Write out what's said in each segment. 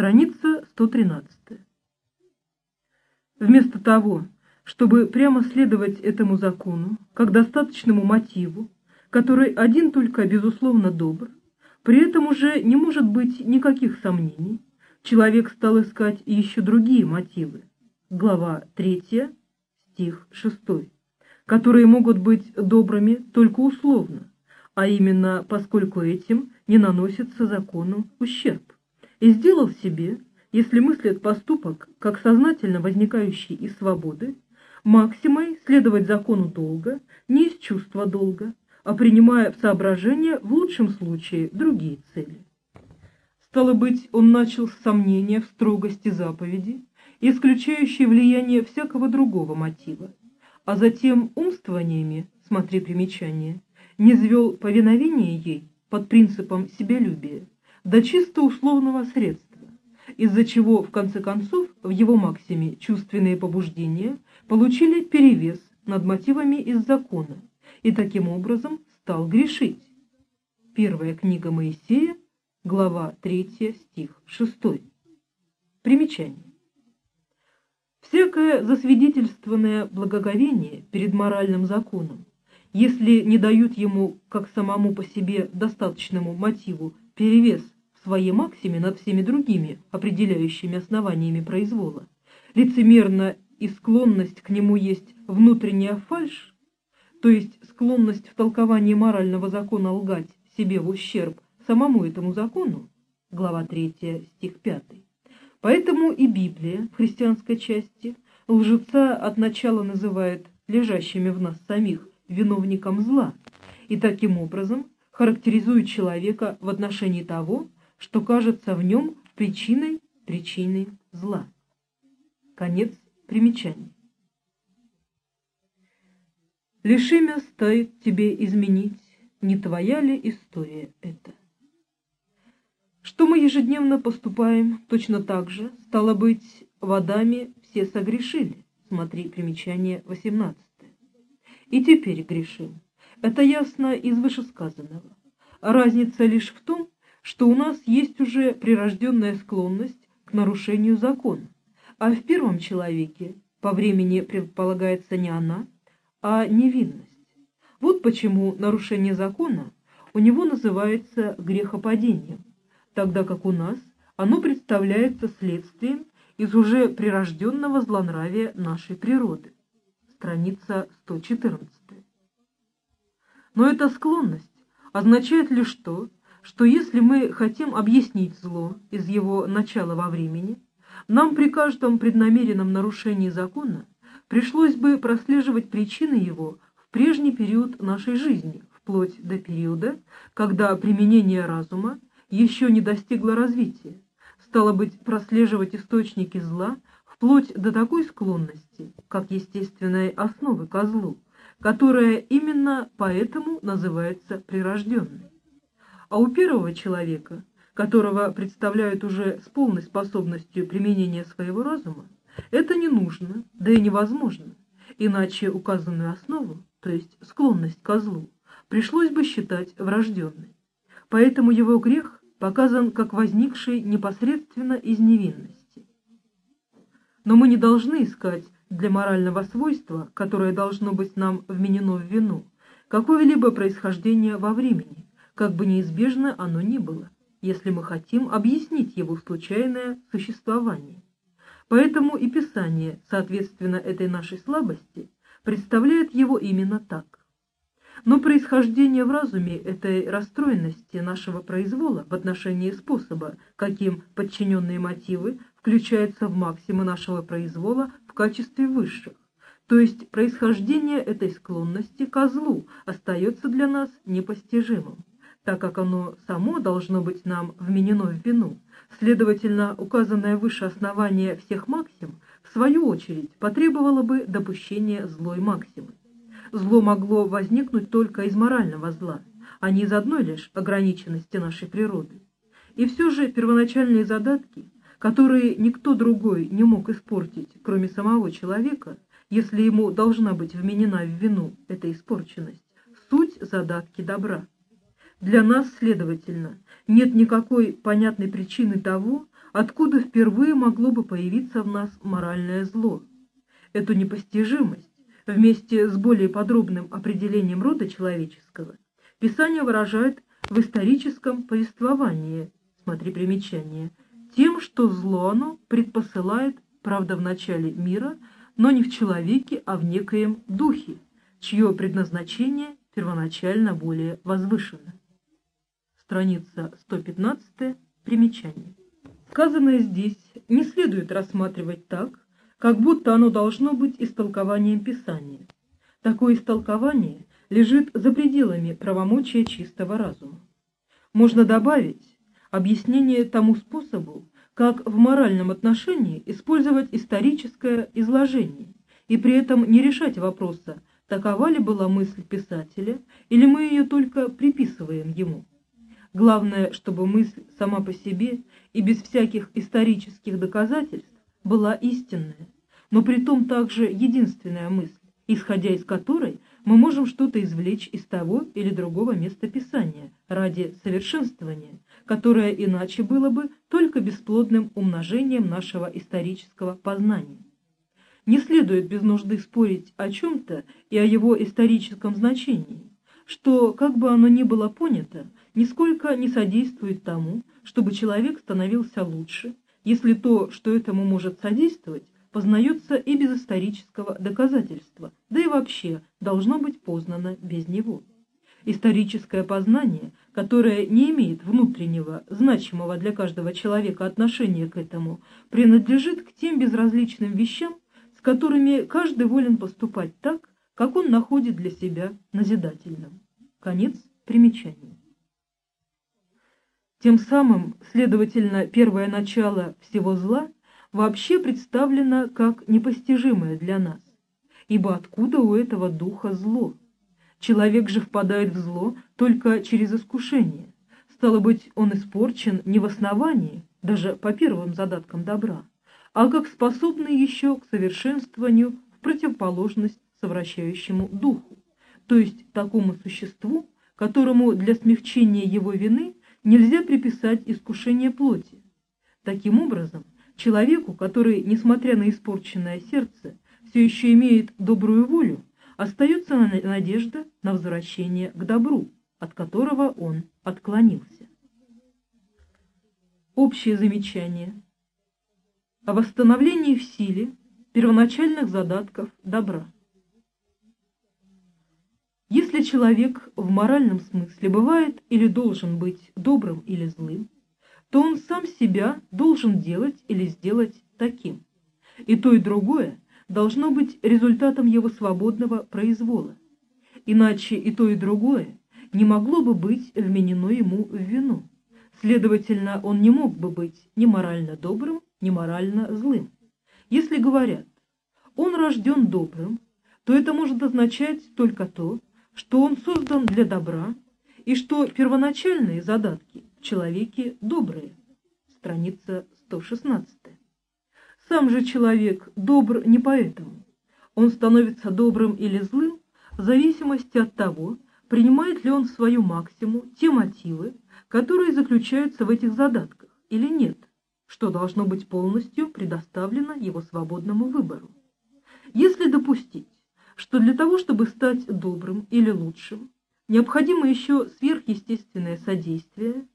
Страница 113. Вместо того, чтобы прямо следовать этому закону, как достаточному мотиву, который один только безусловно добр, при этом уже не может быть никаких сомнений, человек стал искать еще другие мотивы. Глава 3, стих 6, которые могут быть добрыми только условно, а именно поскольку этим не наносится закону ущерб, и сделал себе, если мыслит поступок как сознательно возникающий из свободы, максимой следовать закону долга не из чувства долга, а принимая в соображение в лучшем случае другие цели. Стало быть, он начал с сомнения в строгости заповеди, исключающей влияние всякого другого мотива, а затем умствованиями, смотри примечание, не звел повиновение ей под принципом себялюбия до чисто условного средства, из-за чего, в конце концов, в его максиме чувственные побуждения получили перевес над мотивами из закона и таким образом стал грешить. Первая книга Моисея, глава 3, стих 6. Примечание. Всякое засвидетельствованное благоговение перед моральным законом, если не дают ему, как самому по себе достаточному мотиву, перевес в своей максиме над всеми другими определяющими основаниями произвола, лицемерно и склонность к нему есть внутренняя фальшь, то есть склонность в толковании морального закона лгать себе в ущерб самому этому закону, глава 3, стих 5. Поэтому и Библия в христианской части лжеца от начала называет лежащими в нас самих виновником зла, и таким образом характеризует человека в отношении того, что кажется в нем причиной причины зла. Конец примечания. Лишь имя стоит тебе изменить, не твоя ли история это? Что мы ежедневно поступаем точно так же, стало быть, водами все согрешили, смотри примечание 18. И теперь грешим. Это ясно из вышесказанного. Разница лишь в том, что у нас есть уже прирожденная склонность к нарушению закона, а в первом человеке по времени предполагается не она, а невинность. Вот почему нарушение закона у него называется грехопадением, тогда как у нас оно представляется следствием из уже прирожденного злонравия нашей природы. Страница 114. Но эта склонность означает лишь то, что если мы хотим объяснить зло из его начала во времени, нам при каждом преднамеренном нарушении закона пришлось бы прослеживать причины его в прежний период нашей жизни, вплоть до периода, когда применение разума еще не достигло развития, стало быть, прослеживать источники зла вплоть до такой склонности, как естественной основы козлу, которая именно поэтому называется прирожденной. А у первого человека, которого представляют уже с полной способностью применения своего разума, это не нужно, да и невозможно, иначе указанную основу, то есть склонность к злу, пришлось бы считать врожденной. Поэтому его грех показан как возникший непосредственно из невинности. Но мы не должны искать для морального свойства, которое должно быть нам вменено в вину, какое-либо происхождение во времени, как бы неизбежно оно ни было, если мы хотим объяснить его случайное существование. Поэтому и Писание, соответственно этой нашей слабости, представляет его именно так. Но происхождение в разуме этой расстроенности нашего произвола в отношении способа, каким подчиненные мотивы включаются в максимы нашего произвола в качестве высших, то есть происхождение этой склонности ко злу остается для нас непостижимым так как оно само должно быть нам вменено в вину. Следовательно, указанное выше основание всех максим, в свою очередь, потребовало бы допущения злой максимы. Зло могло возникнуть только из морального зла, а не из одной лишь ограниченности нашей природы. И все же первоначальные задатки, которые никто другой не мог испортить, кроме самого человека, если ему должна быть вменена в вину эта испорченность, суть задатки добра. Для нас, следовательно, нет никакой понятной причины того, откуда впервые могло бы появиться в нас моральное зло. Эту непостижимость, вместе с более подробным определением рода человеческого, Писание выражает в историческом повествовании, смотри примечание, тем, что зло оно предпосылает, правда, в начале мира, но не в человеке, а в некоем духе, чье предназначение первоначально более возвышено. Страница 115, примечание. Сказанное здесь не следует рассматривать так, как будто оно должно быть истолкованием Писания. Такое истолкование лежит за пределами правомочия чистого разума. Можно добавить объяснение тому способу, как в моральном отношении использовать историческое изложение и при этом не решать вопроса, такова ли была мысль писателя, или мы ее только приписываем ему. Главное, чтобы мысль сама по себе и без всяких исторических доказательств была истинная, но при том также единственная мысль, исходя из которой мы можем что-то извлечь из того или другого места Писания ради совершенствования, которое иначе было бы только бесплодным умножением нашего исторического познания. Не следует без нужды спорить о чем-то и о его историческом значении, что, как бы оно ни было понято, нисколько не содействует тому, чтобы человек становился лучше, если то, что этому может содействовать, познается и без исторического доказательства, да и вообще должно быть познано без него. Историческое познание, которое не имеет внутреннего, значимого для каждого человека отношения к этому, принадлежит к тем безразличным вещам, с которыми каждый волен поступать так, как он находит для себя назидательным. Конец примечания. Тем самым, следовательно, первое начало всего зла вообще представлено как непостижимое для нас, ибо откуда у этого духа зло? Человек же впадает в зло только через искушение. Стало быть, он испорчен не в основании, даже по первым задаткам добра, а как способный еще к совершенствованию в противоположность совращающему духу, то есть такому существу, которому для смягчения его вины нельзя приписать искушение плоти. Таким образом, человеку, который, несмотря на испорченное сердце, все еще имеет добрую волю, остается надежда на возвращение к добру, от которого он отклонился. Общее замечание о восстановлении в силе первоначальных задатков добра. Если человек в моральном смысле бывает или должен быть добрым или злым, то он сам себя должен делать или сделать таким. И то, и другое должно быть результатом его свободного произвола. Иначе и то, и другое не могло бы быть вменено ему в вину. Следовательно, он не мог бы быть ни морально добрым, ни морально злым. Если говорят «он рожден добрым», то это может означать только то, что он создан для добра и что первоначальные задатки в человеке добрые. Страница 116. Сам же человек добр не поэтому. Он становится добрым или злым в зависимости от того, принимает ли он в свою максиму те мотивы, которые заключаются в этих задатках, или нет, что должно быть полностью предоставлено его свободному выбору. Если допустить, что для того, чтобы стать добрым или лучшим, необходимо еще сверхъестественное содействие,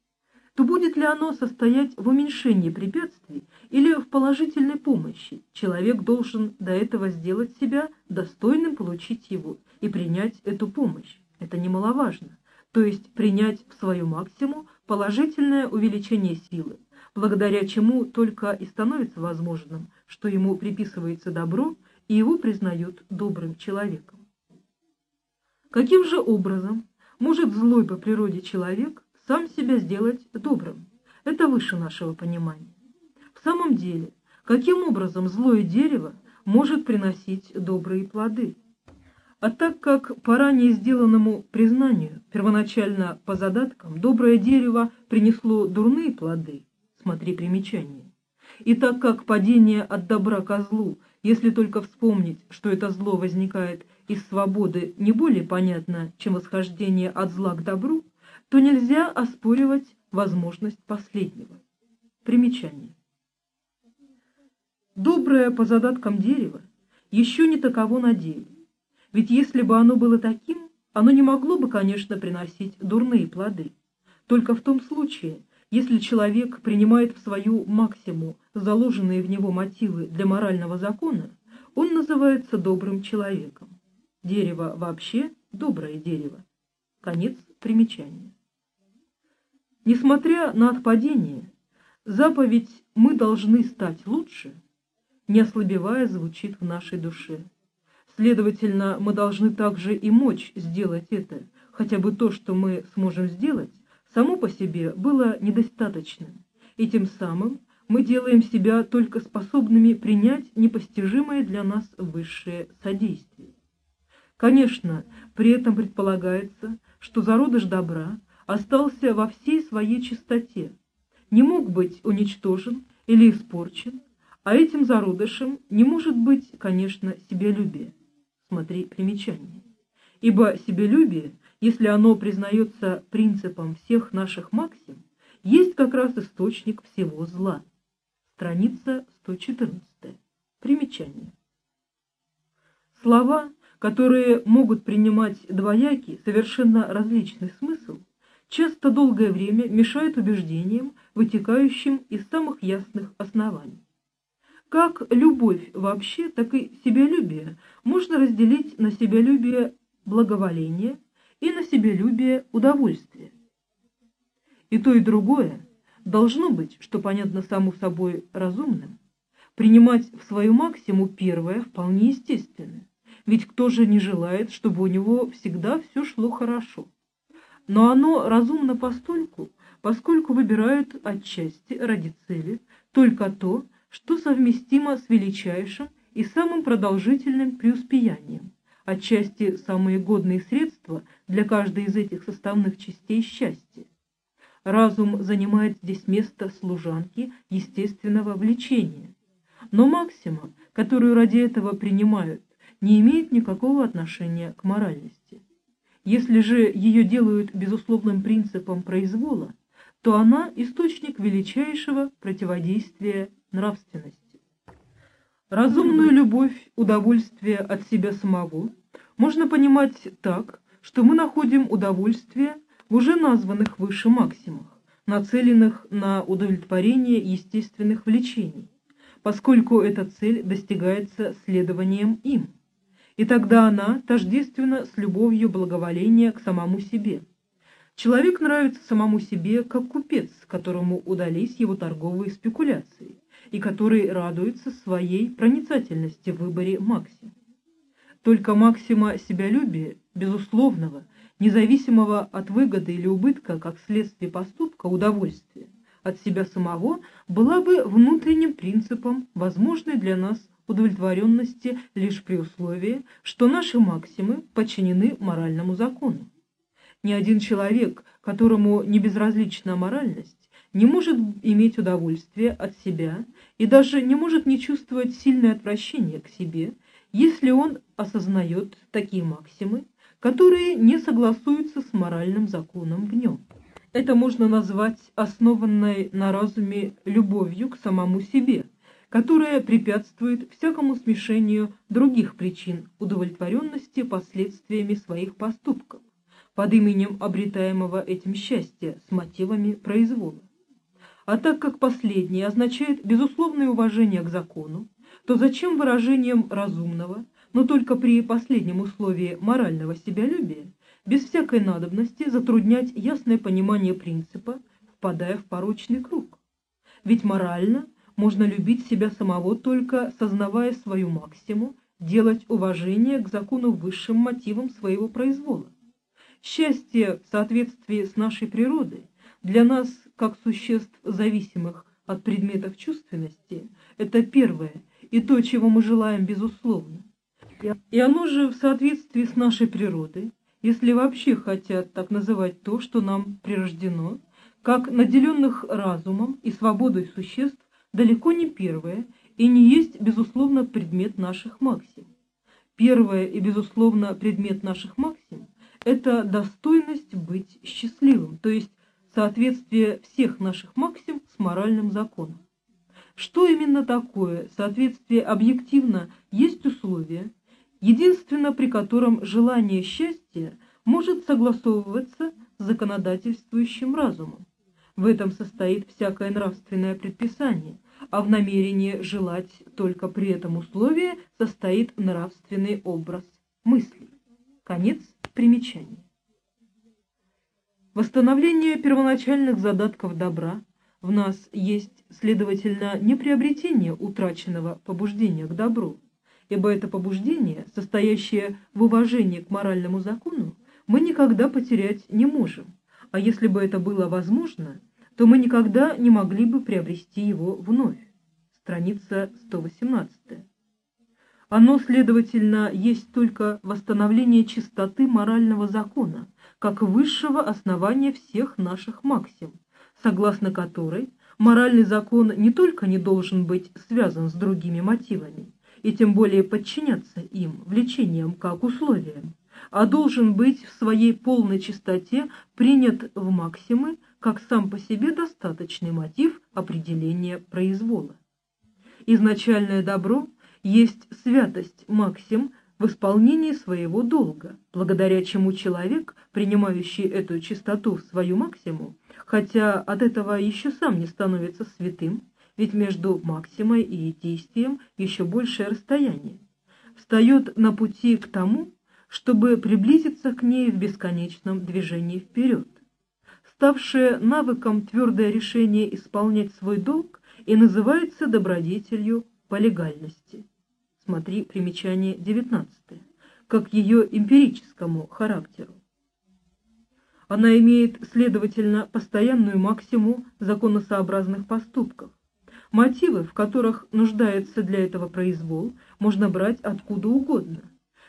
то будет ли оно состоять в уменьшении препятствий или в положительной помощи, человек должен до этого сделать себя достойным получить его и принять эту помощь. Это немаловажно. То есть принять в свою максимум положительное увеличение силы, благодаря чему только и становится возможным, что ему приписывается добро и его признают добрым человеком. Каким же образом может злой по природе человек сам себя сделать добрым? Это выше нашего понимания. В самом деле, каким образом злое дерево может приносить добрые плоды? А так как по ранее сделанному признанию, первоначально по задаткам, доброе дерево принесло дурные плоды, смотри примечание, и так как падение от добра ко злу если только вспомнить, что это зло возникает из свободы не более понятно, чем восхождение от зла к добру, то нельзя оспоривать возможность последнего. Примечание. Доброе по задаткам дерево еще не таково на деле. Ведь если бы оно было таким, оно не могло бы, конечно, приносить дурные плоды. Только в том случае, если человек принимает в свою максиму заложенные в него мотивы для морального закона, он называется добрым человеком. Дерево вообще доброе дерево. Конец примечания. Несмотря на отпадение, заповедь «мы должны стать лучше» не ослабевая звучит в нашей душе. Следовательно, мы должны также и мочь сделать это, хотя бы то, что мы сможем сделать, само по себе было недостаточным, и тем самым мы делаем себя только способными принять непостижимое для нас высшее содействие. Конечно, при этом предполагается, что зародыш добра остался во всей своей чистоте, не мог быть уничтожен или испорчен, а этим зародышем не может быть, конечно, себялюбие. Смотри примечание. Ибо себялюбие, если оно признается принципом всех наших максим, есть как раз источник всего зла. Страница 114. Примечание. Слова, которые могут принимать двоякий, совершенно различный смысл, часто долгое время мешают убеждениям, вытекающим из самых ясных оснований. Как любовь вообще, так и себялюбие можно разделить на себялюбие благоволения и на себялюбие удовольствия. И то, и другое должно быть, что понятно само собой разумным, принимать в свою максиму первое вполне естественно, ведь кто же не желает, чтобы у него всегда все шло хорошо. Но оно разумно постольку, поскольку выбирают отчасти ради цели только то, что совместимо с величайшим и самым продолжительным преуспеянием, отчасти самые годные средства для каждой из этих составных частей счастья. Разум занимает здесь место служанки естественного влечения, но максима, которую ради этого принимают, не имеет никакого отношения к моральности. Если же ее делают безусловным принципом произвола, то она источник величайшего противодействия нравственности. Разумную любовь, удовольствие от себя самого можно понимать так, что мы находим удовольствие в уже названных выше максимах, нацеленных на удовлетворение естественных влечений, поскольку эта цель достигается следованием им, и тогда она тождественна с любовью благоволения к самому себе. Человек нравится самому себе, как купец, которому удались его торговые спекуляции, и который радуется своей проницательности в выборе максим. Только максима себялюбия, безусловного, независимого от выгоды или убытка как следствие поступка удовольствия от себя самого, была бы внутренним принципом, возможной для нас удовлетворенности лишь при условии, что наши максимы подчинены моральному закону. Ни один человек, которому не безразлична моральность, не может иметь удовольствия от себя и даже не может не чувствовать сильное отвращение к себе, если он осознает такие максимы, которые не согласуются с моральным законом в нем. Это можно назвать основанной на разуме любовью к самому себе, которая препятствует всякому смешению других причин удовлетворенности последствиями своих поступков под именем обретаемого этим счастья с мотивами произвола. А так как последнее означает безусловное уважение к закону, то зачем выражением разумного, но только при последнем условии морального себялюбия, без всякой надобности затруднять ясное понимание принципа, впадая в порочный круг? Ведь морально можно любить себя самого только сознавая свою максиму, делать уважение к закону высшим мотивам своего произвола. Счастье в соответствии с нашей природой для нас как существ, зависимых от предметов чувственности, это первое, и то, чего мы желаем безусловно. И оно же в соответствии с нашей природой, если вообще хотят так называть то, что нам прирождено, как наделенных разумом и свободой существ, далеко не первое и не есть, безусловно, предмет наших максим. Первое и, безусловно, предмет наших максим – это достойность быть счастливым, то есть соответствие всех наших максим с моральным законом. Что именно такое соответствие объективно есть условие, единственно при котором желание счастья может согласовываться с законодательствующим разумом. В этом состоит всякое нравственное предписание, а в намерении желать только при этом условии состоит нравственный образ мысли. Конец примечания. Восстановление первоначальных задатков добра в нас есть, следовательно, не приобретение утраченного побуждения к добру, ибо это побуждение, состоящее в уважении к моральному закону, мы никогда потерять не можем, а если бы это было возможно, то мы никогда не могли бы приобрести его вновь. Страница 118. Оно, следовательно, есть только восстановление чистоты морального закона, как высшего основания всех наших максим, согласно которой моральный закон не только не должен быть связан с другими мотивами, и тем более подчиняться им, влечениям как условиям, а должен быть в своей полной чистоте принят в максимы как сам по себе достаточный мотив определения произвола. Изначальное добро есть святость максим в исполнении своего долга, благодаря чему человек, принимающий эту чистоту в свою максиму, хотя от этого еще сам не становится святым, ведь между максимой и действием еще большее расстояние, встает на пути к тому, чтобы приблизиться к ней в бесконечном движении вперед. Ставшее навыком твердое решение исполнять свой долг и называется добродетелью по легальности. Смотри примечание 19, как ее эмпирическому характеру. Она имеет, следовательно, постоянную максимум законосообразных поступков. Мотивы, в которых нуждается для этого произвол, можно брать откуда угодно.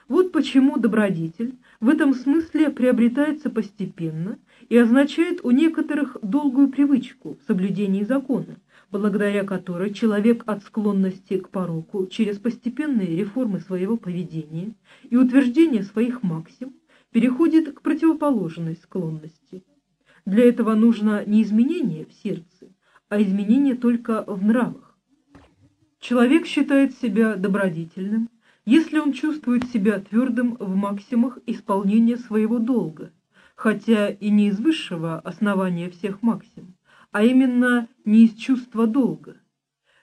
Вот почему добродетель в этом смысле приобретается постепенно и означает у некоторых долгую привычку в соблюдении закона, благодаря которой человек от склонности к пороку через постепенные реформы своего поведения и утверждение своих максим переходит к противоположной склонности. Для этого нужно не изменение в сердце, а изменение только в нравах. Человек считает себя добродетельным, если он чувствует себя твердым в максимах исполнения своего долга, хотя и не из высшего основания всех максим, а именно не из чувства долга.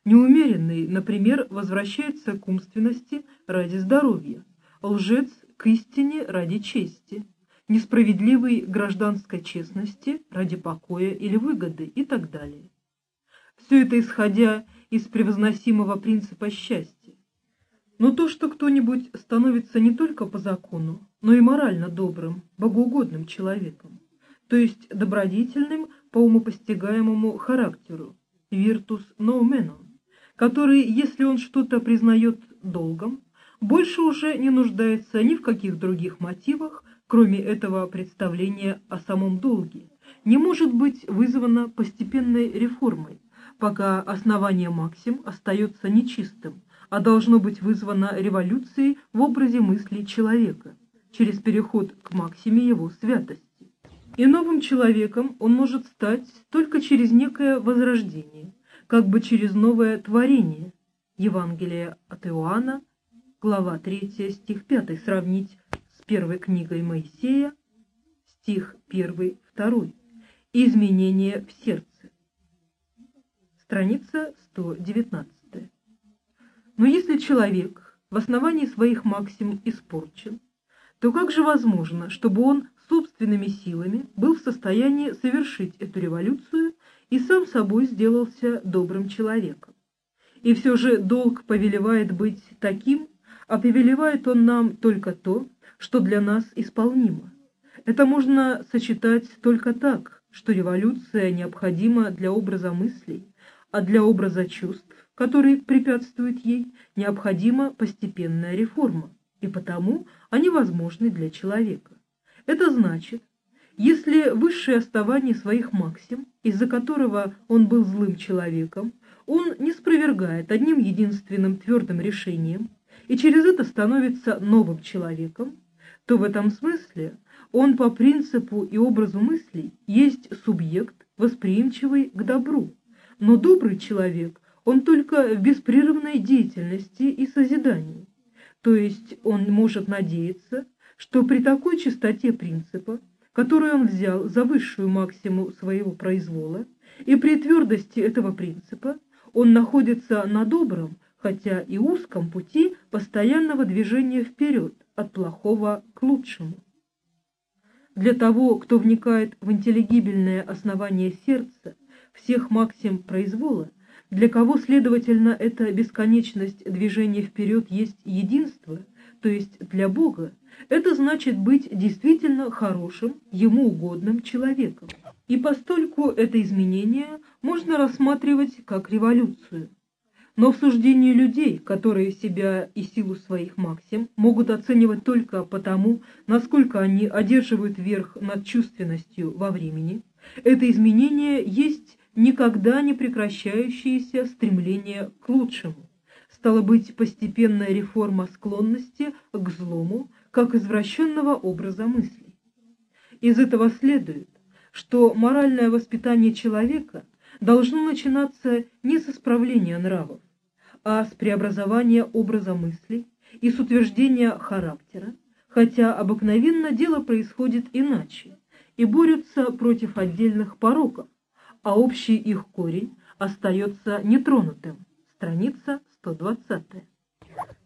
Неумеренный, например, возвращается к умственности ради здоровья, лжец к истине ради чести, несправедливый гражданской честности ради покоя или выгоды и так далее. Все это исходя из превозносимого принципа счастья. Но то, что кто-нибудь становится не только по закону, но и морально добрым, богоугодным человеком, то есть добродетельным по умопостигаемому характеру, virtus nomenon, который, если он что-то признает долгом, больше уже не нуждается ни в каких других мотивах, кроме этого представления о самом долге, не может быть вызвано постепенной реформой, пока основание максим остается нечистым, а должно быть вызвано революцией в образе мысли человека, через переход к максиме его святости. И новым человеком он может стать только через некое возрождение, как бы через новое творение. Евангелие от Иоанна, глава 3, стих 5, сравнить с первой книгой Моисея, стих 1, 2. Изменение в сердце. Страница 119. Но если человек в основании своих максим испорчен, то как же возможно, чтобы он собственными силами был в состоянии совершить эту революцию и сам собой сделался добрым человеком? И все же долг повелевает быть таким, а повелевает он нам только то, что для нас исполнимо. Это можно сочетать только так, что революция необходима для образа мыслей, а для образа чувств, который препятствует ей, необходима постепенная реформа, и потому они возможны для человека. Это значит, если высшее оставание своих максим, из-за которого он был злым человеком, он не спровергает одним единственным твердым решением, и через это становится новым человеком, то в этом смысле он по принципу и образу мыслей есть субъект, восприимчивый к добру. Но добрый человек, он только в беспрерывной деятельности и созидании, то есть он может надеяться, что при такой чистоте принципа, которую он взял за высшую максиму своего произвола, и при твердости этого принципа он находится на добром, хотя и узком пути постоянного движения вперед, от плохого к лучшему. Для того, кто вникает в интеллигибельное основание сердца, всех максим произвола, для кого, следовательно, эта бесконечность движения вперед есть единство, то есть для Бога, это значит быть действительно хорошим, ему угодным человеком. И постольку это изменение можно рассматривать как революцию. Но в суждении людей, которые себя и силу своих максим могут оценивать только потому, насколько они одерживают верх над чувственностью во времени, это изменение есть никогда не прекращающееся стремление к лучшему. Стало быть, постепенная реформа склонности к злому, как извращенного образа мыслей. Из этого следует, что моральное воспитание человека должно начинаться не с исправления нравов, а с преобразования образа мыслей и с утверждения характера, хотя обыкновенно дело происходит иначе, и борются против отдельных пороков, а общий их корень остается нетронутым. Страница 120.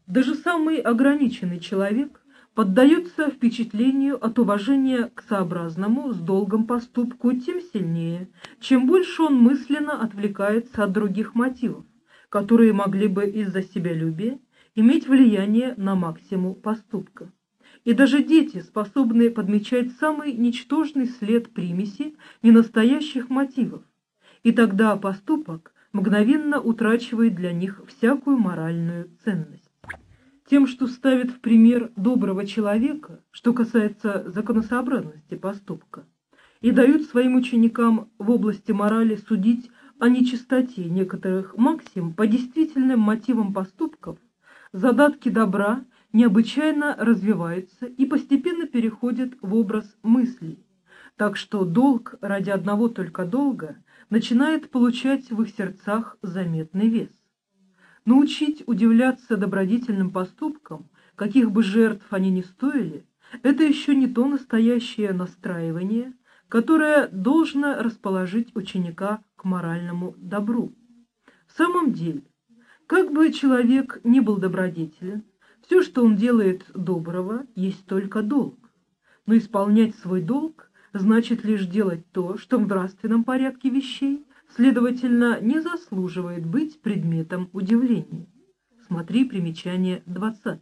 Даже самый ограниченный человек поддается впечатлению от уважения к сообразному с долгом поступку тем сильнее, чем больше он мысленно отвлекается от других мотивов, которые могли бы из-за себялюбия иметь влияние на максимум поступка. И даже дети способны подмечать самый ничтожный след примеси ненастоящих мотивов, и тогда поступок мгновенно утрачивает для них всякую моральную ценность тем, что ставит в пример доброго человека, что касается законосообразности поступка, и дают своим ученикам в области морали судить о нечистоте некоторых максим по действительным мотивам поступков, задатки добра необычайно развиваются и постепенно переходят в образ мыслей, так что долг ради одного только долга начинает получать в их сердцах заметный вес. Научить удивляться добродетельным поступкам, каких бы жертв они ни стоили, это еще не то настоящее настраивание, которое должно расположить ученика к моральному добру. В самом деле, как бы человек ни был добродетелен, все, что он делает доброго, есть только долг. Но исполнять свой долг значит лишь делать то, что в нравственном порядке вещей следовательно, не заслуживает быть предметом удивления. Смотри примечание 20.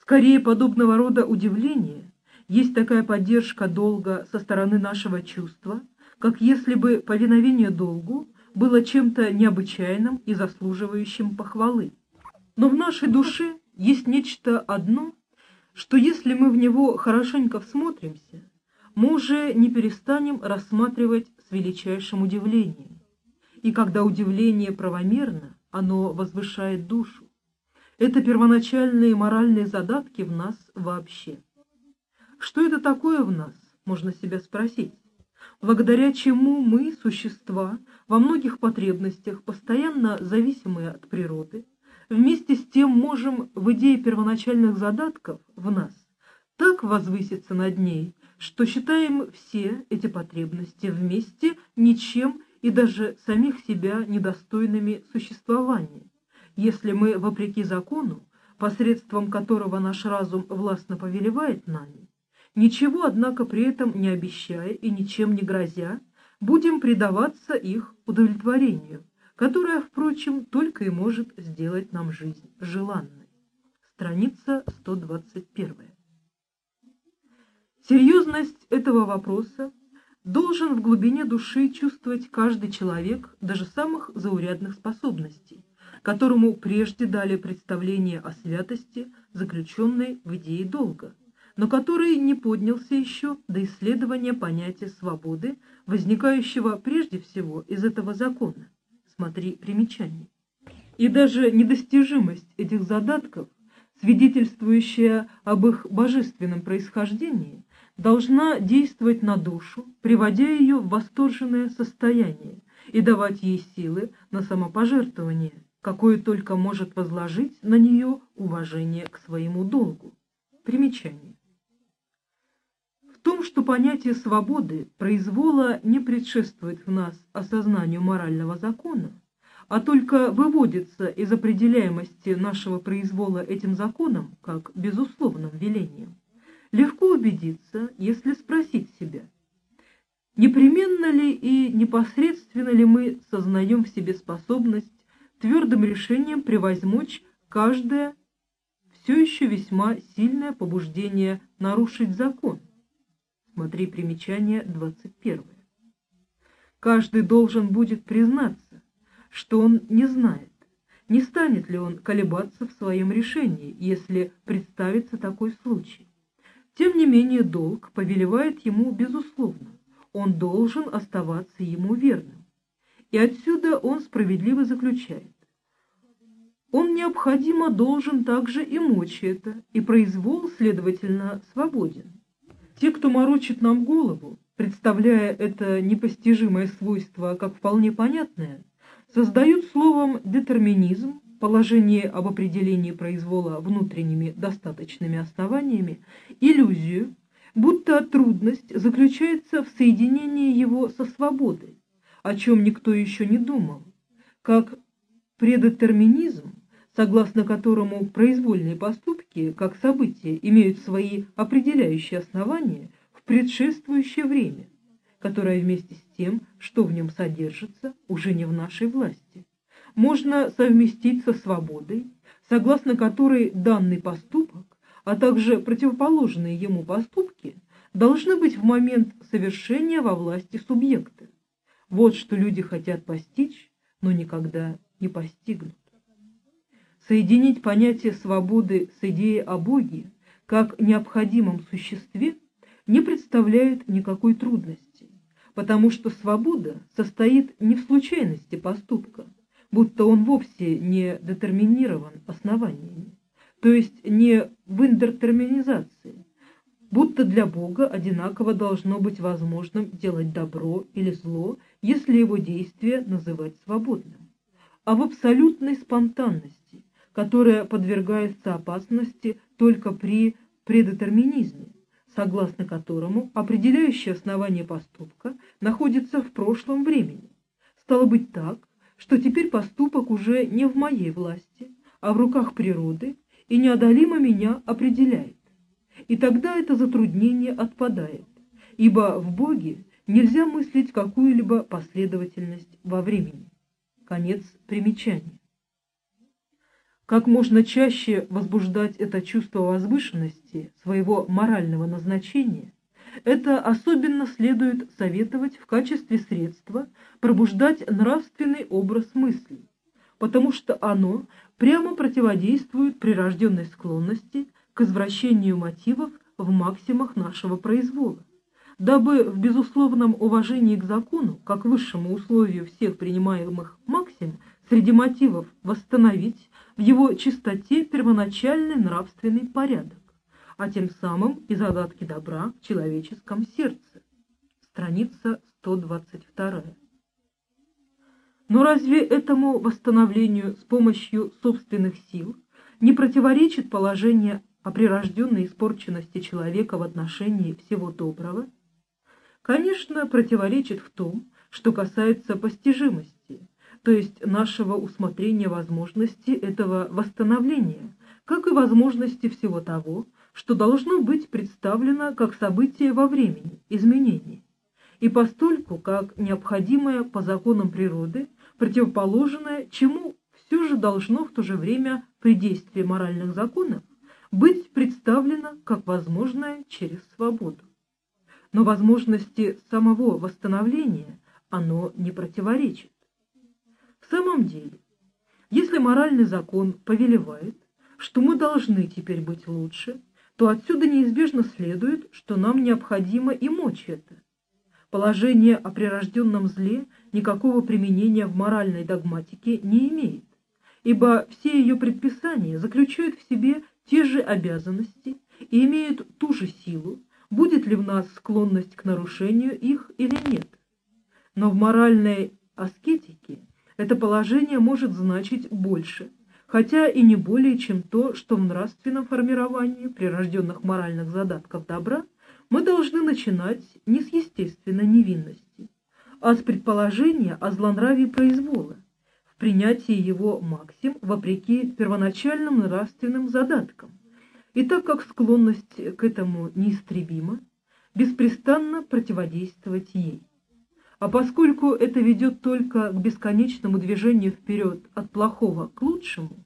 Скорее, подобного рода удивление есть такая поддержка долга со стороны нашего чувства, как если бы повиновение долгу было чем-то необычайным и заслуживающим похвалы. Но в нашей душе есть нечто одно, что если мы в него хорошенько всмотримся, мы уже не перестанем рассматривать с величайшим удивлением. И когда удивление правомерно, оно возвышает душу. Это первоначальные моральные задатки в нас вообще. Что это такое в нас, можно себя спросить, благодаря чему мы, существа, во многих потребностях, постоянно зависимые от природы, вместе с тем можем в идее первоначальных задатков в нас так возвыситься над ней, что считаем все эти потребности вместе ничем и даже самих себя недостойными существования, если мы, вопреки закону, посредством которого наш разум властно повелевает нами, ничего, однако, при этом не обещая и ничем не грозя, будем предаваться их удовлетворению, которое, впрочем, только и может сделать нам жизнь желанной. Страница 121. Серьезность этого вопроса должен в глубине души чувствовать каждый человек даже самых заурядных способностей, которому прежде дали представление о святости, заключенной в идее долга, но который не поднялся еще до исследования понятия свободы, возникающего прежде всего из этого закона. Смотри примечание. И даже недостижимость этих задатков, свидетельствующая об их божественном происхождении, должна действовать на душу, приводя ее в восторженное состояние и давать ей силы на самопожертвование, какое только может возложить на нее уважение к своему долгу. Примечание. В том, что понятие свободы, произвола не предшествует в нас осознанию морального закона, а только выводится из определяемости нашего произвола этим законом как безусловным велением, легко убедиться, если спросить себя, непременно ли и непосредственно ли мы сознаем в себе способность твердым решением превозмочь каждое все еще весьма сильное побуждение нарушить закон. Смотри примечание 21. Каждый должен будет признаться, что он не знает, не станет ли он колебаться в своем решении, если представится такой случай. Тем не менее долг повелевает ему безусловно, он должен оставаться ему верным. И отсюда он справедливо заключает. Он необходимо должен также и мочь это, и произвол, следовательно, свободен. Те, кто морочит нам голову, представляя это непостижимое свойство как вполне понятное, создают словом «детерминизм» положение об определении произвола внутренними достаточными основаниями, иллюзию, будто трудность заключается в соединении его со свободой, о чем никто еще не думал, как предетерминизм, согласно которому произвольные поступки, как события, имеют свои определяющие основания в предшествующее время – которая вместе с тем, что в нем содержится, уже не в нашей власти. Можно совместить со свободой, согласно которой данный поступок, а также противоположные ему поступки, должны быть в момент совершения во власти субъекта. Вот что люди хотят постичь, но никогда не постигнут. Соединить понятие свободы с идеей о Боге как необходимом существе не представляет никакой трудности потому что свобода состоит не в случайности поступка, будто он вовсе не детерминирован основаниями, то есть не в индетерминизации, будто для Бога одинаково должно быть возможным делать добро или зло, если его действие называть свободным, а в абсолютной спонтанности, которая подвергается опасности только при предетерминизме, согласно которому определяющее основание поступка находится в прошлом времени. Стало быть так, что теперь поступок уже не в моей власти, а в руках природы и неодолимо меня определяет. И тогда это затруднение отпадает, ибо в Боге нельзя мыслить какую-либо последовательность во времени. Конец примечания как можно чаще возбуждать это чувство возвышенности своего морального назначения, это особенно следует советовать в качестве средства пробуждать нравственный образ мыслей, потому что оно прямо противодействует прирожденной склонности к извращению мотивов в максимах нашего произвола, дабы в безусловном уважении к закону, как высшему условию всех принимаемых максим, среди мотивов восстановить в его чистоте первоначальный нравственный порядок, а тем самым и загадки добра в человеческом сердце. Страница 122. Но разве этому восстановлению с помощью собственных сил не противоречит положение о прирожденной испорченности человека в отношении всего доброго? Конечно, противоречит в том, что касается постижимости, то есть нашего усмотрения возможности этого восстановления, как и возможности всего того, что должно быть представлено как событие во времени, изменение, и постольку как необходимое по законам природы, противоположное чему все же должно в то же время при действии моральных законов быть представлено как возможное через свободу. Но возможности самого восстановления оно не противоречит. В самом деле, если моральный закон повелевает, что мы должны теперь быть лучше, то отсюда неизбежно следует, что нам необходимо и мочь это. Положение о прирожденном зле никакого применения в моральной догматике не имеет, ибо все ее предписания заключают в себе те же обязанности и имеют ту же силу, будет ли в нас склонность к нарушению их или нет. Но в моральной аскетики это положение может значить больше, хотя и не более, чем то, что в нравственном формировании прирожденных моральных задатков добра мы должны начинать не с естественной невинности, а с предположения о злонравии произвола, в принятии его максим вопреки первоначальным нравственным задаткам. И так как склонность к этому неистребима, беспрестанно противодействовать ей. А поскольку это ведет только к бесконечному движению вперед от плохого к лучшему,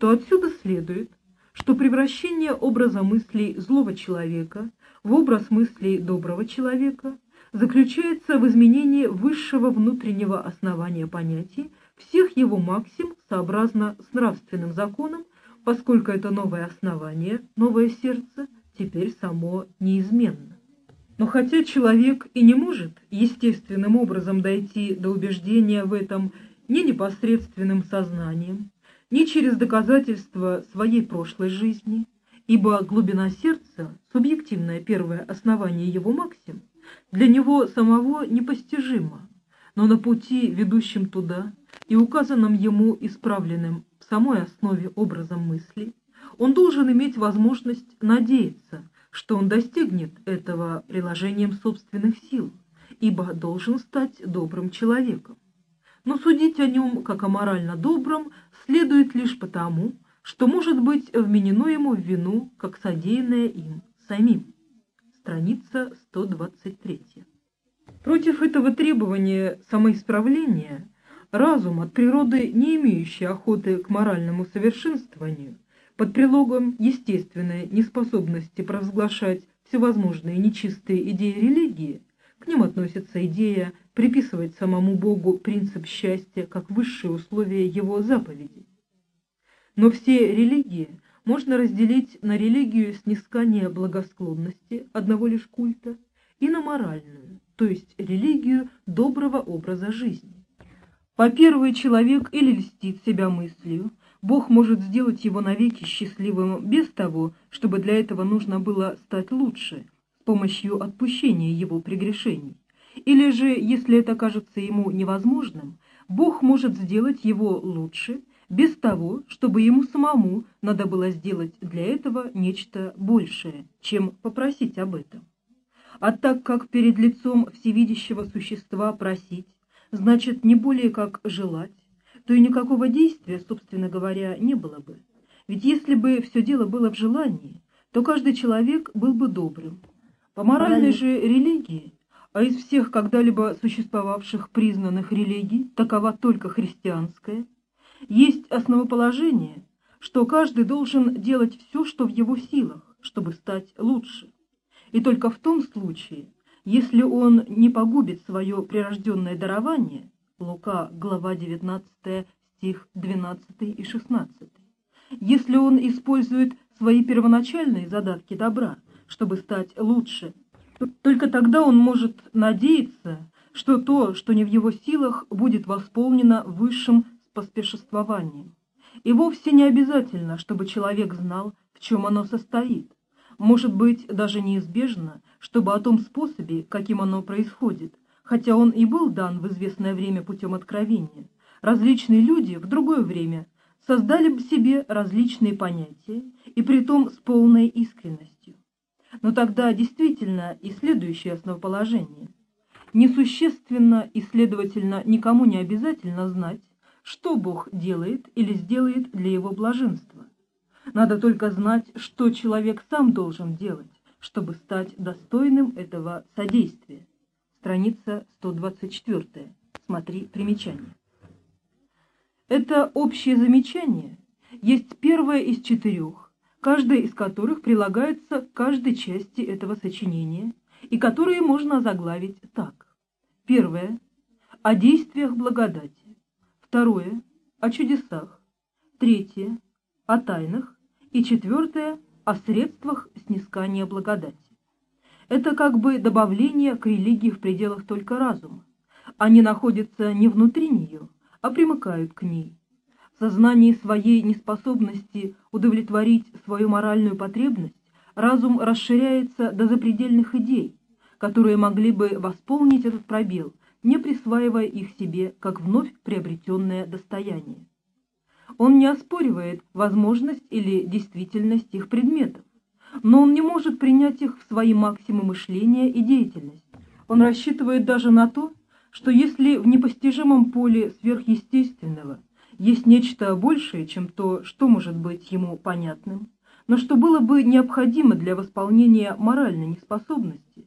то отсюда следует, что превращение образа мыслей злого человека в образ мыслей доброго человека заключается в изменении высшего внутреннего основания понятий всех его максим сообразно с нравственным законом, поскольку это новое основание, новое сердце, теперь само неизменно. Но хотя человек и не может естественным образом дойти до убеждения в этом ни непосредственным сознанием, ни через доказательства своей прошлой жизни, ибо глубина сердца, субъективное первое основание его максим, для него самого непостижимо, но на пути, ведущем туда, и указанном ему исправленным в самой основе образом мысли, он должен иметь возможность надеяться, что он достигнет этого приложением собственных сил, ибо должен стать добрым человеком. Но судить о нем как о морально добром следует лишь потому, что может быть вменено ему в вину, как содеянное им самим. Страница 123. Против этого требования самоисправления разум от природы, не имеющий охоты к моральному совершенствованию, под прилогом естественной неспособности провозглашать всевозможные нечистые идеи религии, к ним относится идея приписывать самому Богу принцип счастья как высшее условие его заповедей. Но все религии можно разделить на религию снискания благосклонности одного лишь культа и на моральную, то есть религию доброго образа жизни. По первый человек или льстит себя мыслью, Бог может сделать его навеки счастливым без того, чтобы для этого нужно было стать лучше, с помощью отпущения его прегрешений. Или же, если это кажется ему невозможным, Бог может сделать его лучше, без того, чтобы ему самому надо было сделать для этого нечто большее, чем попросить об этом. А так как перед лицом всевидящего существа просить, значит не более как желать, то и никакого действия, собственно говоря, не было бы. Ведь если бы все дело было в желании, то каждый человек был бы добрым. По моральной же религии а из всех когда-либо существовавших признанных религий такова только христианская, есть основоположение, что каждый должен делать все, что в его силах, чтобы стать лучше. И только в том случае, если он не погубит свое прирожденное дарование, Лука, глава 19, стих 12 и 16, если он использует свои первоначальные задатки добра, чтобы стать лучше только тогда он может надеяться, что то, что не в его силах, будет восполнено высшим поспешествованием. И вовсе не обязательно, чтобы человек знал, в чем оно состоит. Может быть, даже неизбежно, чтобы о том способе, каким оно происходит, хотя он и был дан в известное время путем откровения, различные люди в другое время создали бы себе различные понятия, и притом с полной искренностью. Но тогда действительно и следующее основоположение. Несущественно и, следовательно, никому не обязательно знать, что Бог делает или сделает для его блаженства. Надо только знать, что человек сам должен делать, чтобы стать достойным этого содействия. Страница 124. Смотри примечание. Это общее замечание есть первое из четырех, каждая из которых прилагается к каждой части этого сочинения, и которые можно заглавить так. Первое – о действиях благодати. Второе – о чудесах. Третье – о тайнах. И четвертое – о средствах снискания благодати. Это как бы добавление к религии в пределах только разума. Они находятся не внутри нее, а примыкают к ней сознании своей неспособности удовлетворить свою моральную потребность, разум расширяется до запредельных идей, которые могли бы восполнить этот пробел, не присваивая их себе как вновь приобретенное достояние. Он не оспоривает возможность или действительность их предметов, но он не может принять их в свои максимумы мышления и деятельности. Он рассчитывает даже на то, что если в непостижимом поле сверхъестественного есть нечто большее, чем то, что может быть ему понятным, но что было бы необходимо для восполнения моральной неспособности,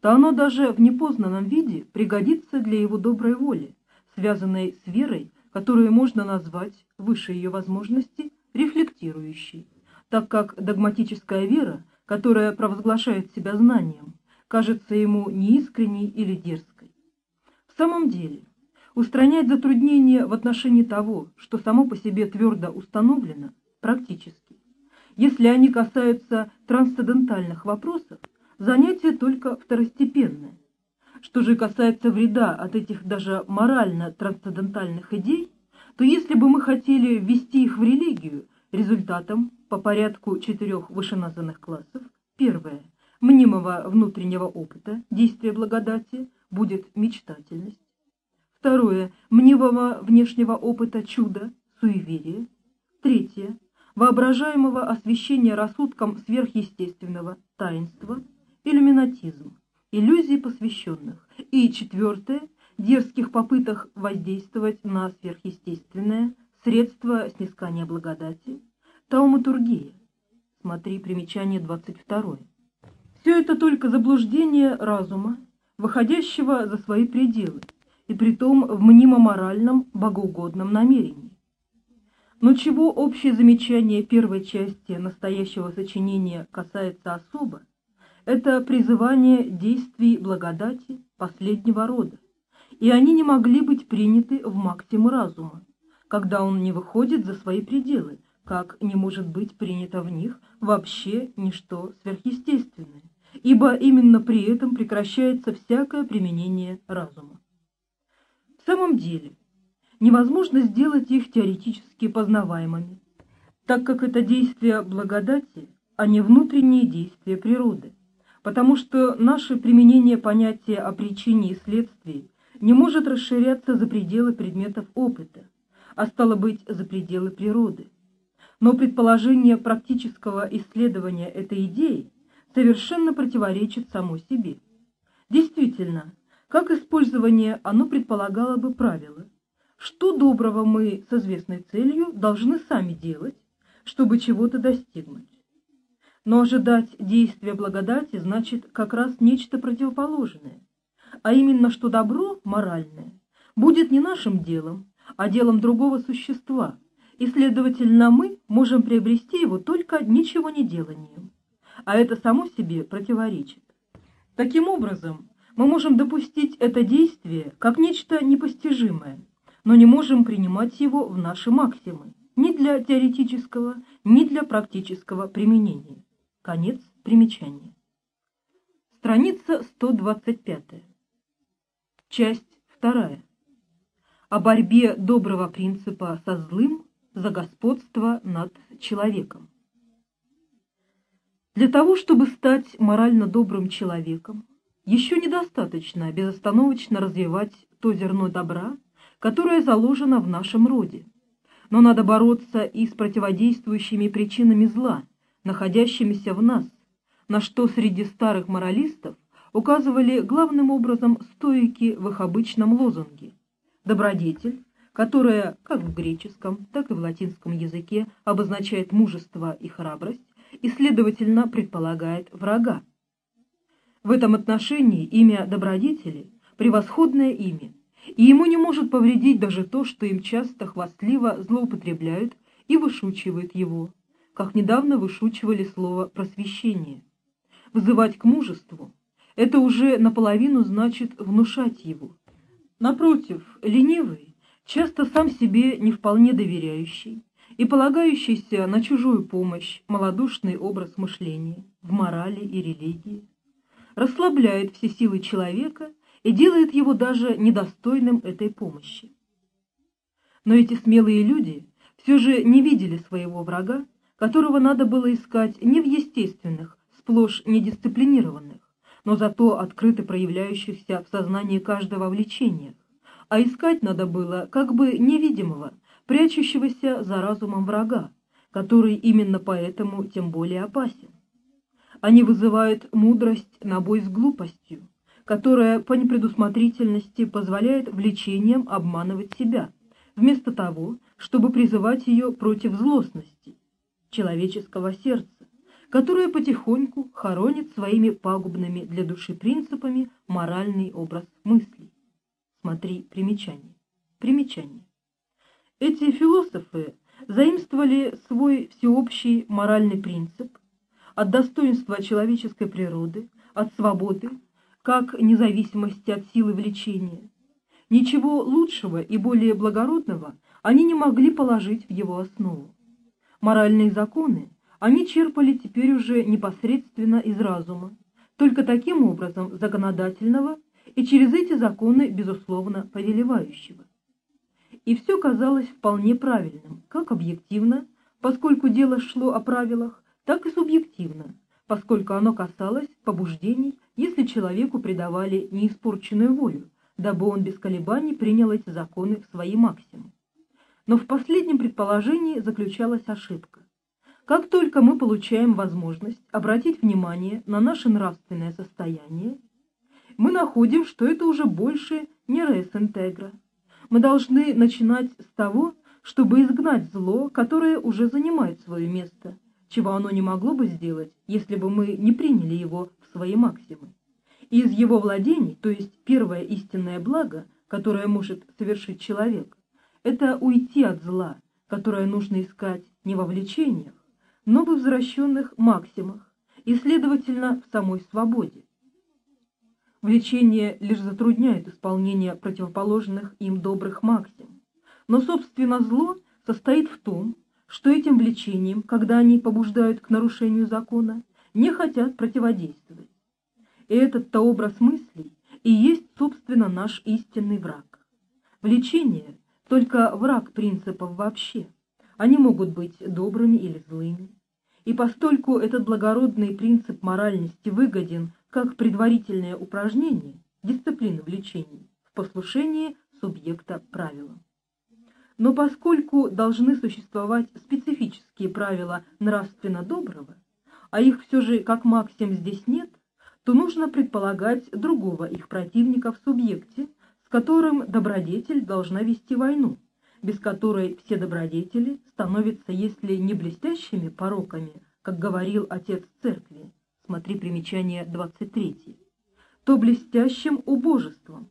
то оно даже в непознанном виде пригодится для его доброй воли, связанной с верой, которую можно назвать, выше ее возможности, рефлектирующей, так как догматическая вера, которая провозглашает себя знанием, кажется ему неискренней или дерзкой. В самом деле, устранять затруднения в отношении того, что само по себе твердо установлено, практически, если они касаются трансцендентальных вопросов, занятие только второстепенное. Что же касается вреда от этих даже морально-трансцендентальных идей, то если бы мы хотели ввести их в религию, результатом по порядку четырех вышеназванных классов, первое – мнимого внутреннего опыта, действия благодати, будет мечтательность. Второе – мнимого внешнего опыта чуда, суеверие. Третье – воображаемого освещения рассудком сверхъестественного таинства – иллюминатизм, иллюзии посвященных, и четвертое – дерзких попыток воздействовать на сверхъестественное, средство снискания благодати, тауматургия. Смотри примечание 22. Все это только заблуждение разума, выходящего за свои пределы, и притом в мнимо-моральном, богоугодном намерении. Но чего общее замечание первой части настоящего сочинения касается особо, это призывание действий благодати последнего рода, и они не могли быть приняты в максимум разума, когда он не выходит за свои пределы, как не может быть принято в них вообще ничто сверхъестественное, ибо именно при этом прекращается всякое применение разума. В самом деле, невозможно сделать их теоретически познаваемыми, так как это действие благодати, а не внутренние действия природы потому что наше применение понятия о причине и следствии не может расширяться за пределы предметов опыта, а стало быть, за пределы природы. Но предположение практического исследования этой идеи совершенно противоречит само себе. Действительно, как использование оно предполагало бы правило, что доброго мы с известной целью должны сами делать, чтобы чего-то достигнуть. Но ожидать действия благодати значит как раз нечто противоположное, а именно, что добро моральное будет не нашим делом, а делом другого существа, и, следовательно, мы можем приобрести его только ничего не деланием, а это само себе противоречит. Таким образом, мы можем допустить это действие как нечто непостижимое, но не можем принимать его в наши максимы, ни для теоретического, ни для практического применения. Конец примечания. Страница 125. Часть 2. О борьбе доброго принципа со злым за господство над человеком. Для того, чтобы стать морально добрым человеком, еще недостаточно безостановочно развивать то зерно добра, которое заложено в нашем роде, но надо бороться и с противодействующими причинами зла – находящимися в нас, на что среди старых моралистов указывали главным образом стоики в их обычном лозунге. Добродетель, которая как в греческом, так и в латинском языке обозначает мужество и храбрость, и, следовательно, предполагает врага. В этом отношении имя добродетели – превосходное имя, и ему не может повредить даже то, что им часто хвастливо злоупотребляют и вышучивают его, как недавно вышучивали слово «просвещение». Вызывать к мужеству – это уже наполовину значит внушать его. Напротив, ленивый, часто сам себе не вполне доверяющий и полагающийся на чужую помощь малодушный образ мышления в морали и религии, расслабляет все силы человека и делает его даже недостойным этой помощи. Но эти смелые люди все же не видели своего врага которого надо было искать не в естественных, сплошь недисциплинированных, но зато открыто проявляющихся в сознании каждого влечения, а искать надо было как бы невидимого, прячущегося за разумом врага, который именно поэтому тем более опасен. Они вызывают мудрость на бой с глупостью, которая по непредусмотрительности позволяет влечениям обманывать себя, вместо того, чтобы призывать ее против злостности, человеческого сердца, которое потихоньку хоронит своими пагубными для души принципами моральный образ мыслей. Смотри примечание. Примечание. Эти философы заимствовали свой всеобщий моральный принцип от достоинства человеческой природы, от свободы, как независимости от силы влечения. Ничего лучшего и более благородного они не могли положить в его основу. Моральные законы они черпали теперь уже непосредственно из разума, только таким образом законодательного и через эти законы, безусловно, повелевающего и все казалось вполне правильным, как объективно, поскольку дело шло о правилах, так и субъективно, поскольку оно касалось побуждений, если человеку придавали неиспорченную волю, дабы он без колебаний принял эти законы в свои максимумы. Но в последнем предположении заключалась ошибка. Как только мы получаем возможность обратить внимание на наше нравственное состояние, мы находим, что это уже больше не рес интегра, мы должны начинать с того, чтобы изгнать зло, которое уже занимает свое место, чего оно не могло бы сделать, если бы мы не приняли его в свои максимы. И из его владений, то есть первое истинное благо, которое может совершить человек, это уйти от зла, которое нужно искать не во влечениях, но в возвращенных максимах и, следовательно, в самой свободе. Влечение лишь затрудняет исполнение противоположных им добрых максим. Но, собственно, зло состоит в том, что этим влечением, когда они побуждают к нарушению закона, не хотят противодействовать. И этот-то образ мыслей и есть, собственно, наш истинный враг. Влечение – только враг принципов вообще. Они могут быть добрыми или злыми. И постольку этот благородный принцип моральности выгоден как предварительное упражнение дисциплины влечений в послушении субъекта правилам. Но поскольку должны существовать специфические правила нравственно доброго, а их все же как максим здесь нет, то нужно предполагать другого их противника в субъекте, с которым добродетель должна вести войну, без которой все добродетели становятся, если не блестящими пороками, как говорил отец церкви, смотри примечание 23, то блестящим убожеством,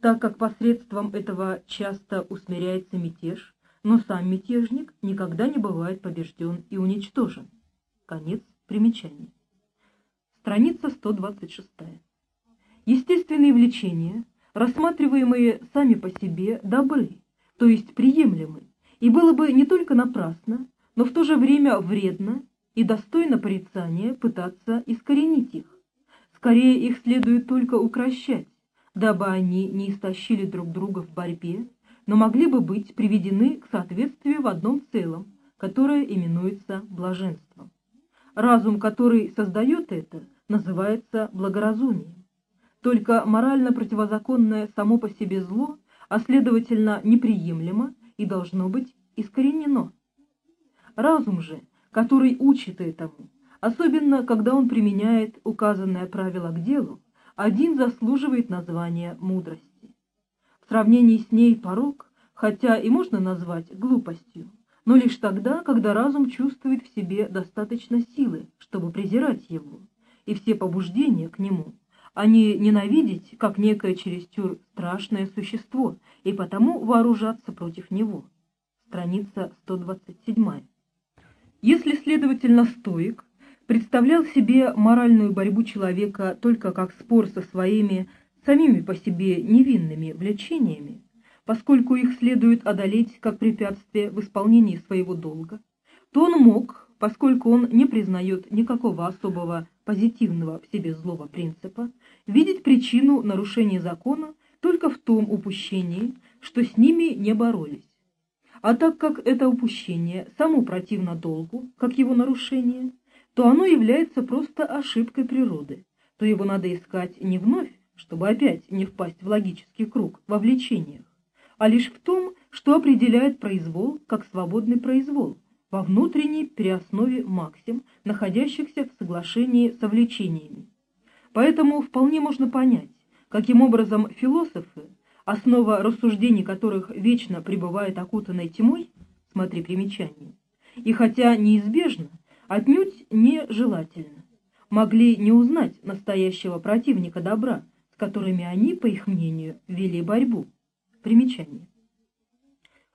так как посредством этого часто усмиряется мятеж, но сам мятежник никогда не бывает побежден и уничтожен. Конец примечания. Страница 126. Естественные влечения, рассматриваемые сами по себе, добры, то есть приемлемы, и было бы не только напрасно, но в то же время вредно и достойно порицания пытаться искоренить их. Скорее их следует только укращать, дабы они не истощили друг друга в борьбе, но могли бы быть приведены к соответствию в одном целом, которое именуется блаженством. Разум, который создает это, называется благоразумием. Только морально противозаконное само по себе зло, а следовательно неприемлемо и должно быть искоренено. Разум же который учит этому, особенно когда он применяет указанное правило к делу, один заслуживает названия мудрости. В сравнении с ней порог, хотя и можно назвать глупостью, но лишь тогда, когда разум чувствует в себе достаточно силы, чтобы презирать его, и все побуждения к нему, а не ненавидеть, как некое чересчур страшное существо, и потому вооружаться против него. Страница 127. Если, следовательно, стоик представлял себе моральную борьбу человека только как спор со своими самими по себе невинными влечениями, поскольку их следует одолеть как препятствие в исполнении своего долга, то он мог, поскольку он не признает никакого особого позитивного в себе злого принципа, видеть причину нарушения закона только в том упущении, что с ними не боролись. А так как это упущение само противно долгу, как его нарушение, то оно является просто ошибкой природы, то его надо искать не вновь, чтобы опять не впасть в логический круг во влечениях, а лишь в том, что определяет произвол как свободный произвол во внутренней переоснове максим, находящихся в соглашении со влечениями. Поэтому вполне можно понять, каким образом философы, основа рассуждений которых вечно пребывает окутанной тьмой, смотри примечание, и хотя неизбежно, отнюдь нежелательно, могли не узнать настоящего противника добра, с которыми они, по их мнению, вели борьбу. Примечание.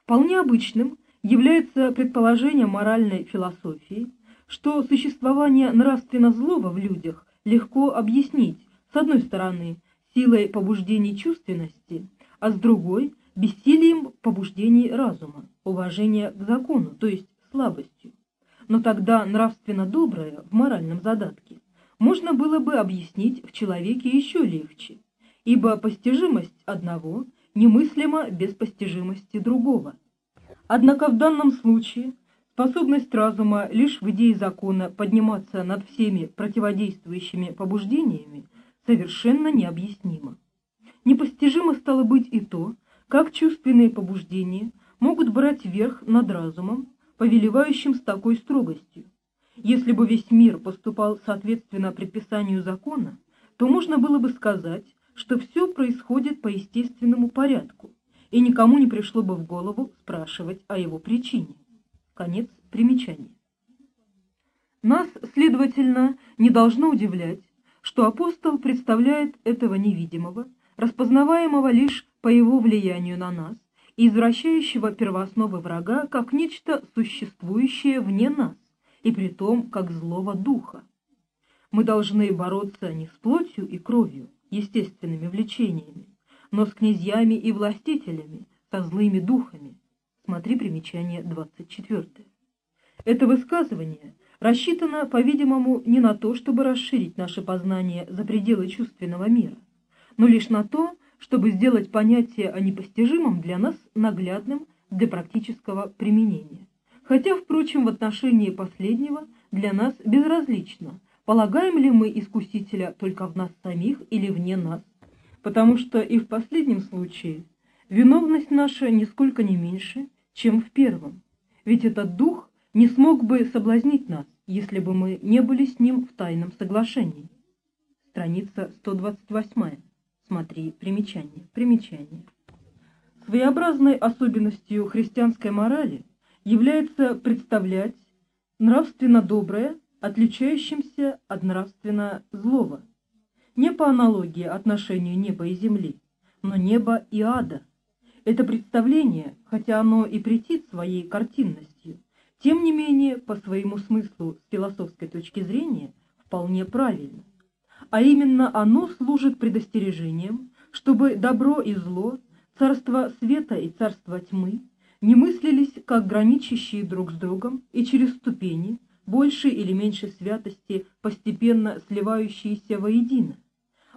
Вполне обычным является предположение моральной философии, что существование нравственно злого в людях легко объяснить, с одной стороны, силой побуждений чувственности, а с другой – бессилием побуждений разума, уважения к закону, то есть слабостью. Но тогда нравственно доброе в моральном задатке можно было бы объяснить в человеке еще легче, ибо постижимость одного немыслима без постижимости другого. Однако в данном случае способность разума лишь в идее закона подниматься над всеми противодействующими побуждениями совершенно необъяснима. Непостижимо стало быть и то, как чувственные побуждения могут брать верх над разумом, повелевающим с такой строгостью. Если бы весь мир поступал соответственно предписанию закона, то можно было бы сказать, что все происходит по естественному порядку, и никому не пришло бы в голову спрашивать о его причине. Конец примечания. Нас, следовательно, не должно удивлять, что апостол представляет этого невидимого, распознаваемого лишь по его влиянию на нас, и извращающего первоосновы врага как нечто существующее вне нас, и при том как злого духа. Мы должны бороться не с плотью и кровью, естественными влечениями, но с князьями и властителями, со злыми духами. Смотри примечание 24. Это высказывание рассчитано, по-видимому, не на то, чтобы расширить наше познание за пределы чувственного мира, но лишь на то, чтобы сделать понятие о непостижимом для нас наглядным для практического применения. Хотя, впрочем, в отношении последнего для нас безразлично, полагаем ли мы искусителя только в нас самих или вне нас, потому что и в последнем случае виновность наша нисколько не меньше, чем в первом, ведь этот дух не смог бы соблазнить нас, если бы мы не были с ним в тайном соглашении. Страница 128. Смотри, примечание, примечание. Своеобразной особенностью христианской морали является представлять нравственно доброе, отличающимся от нравственно злого не по аналогии отношению неба и земли, но неба и ада. Это представление, хотя оно и претит своей картинностью, тем не менее, по своему смыслу с философской точки зрения, вполне правильно. А именно оно служит предостережением, чтобы добро и зло, царство света и царство тьмы не мыслились как граничащие друг с другом и через ступени, больше или меньше святости, постепенно сливающиеся воедино,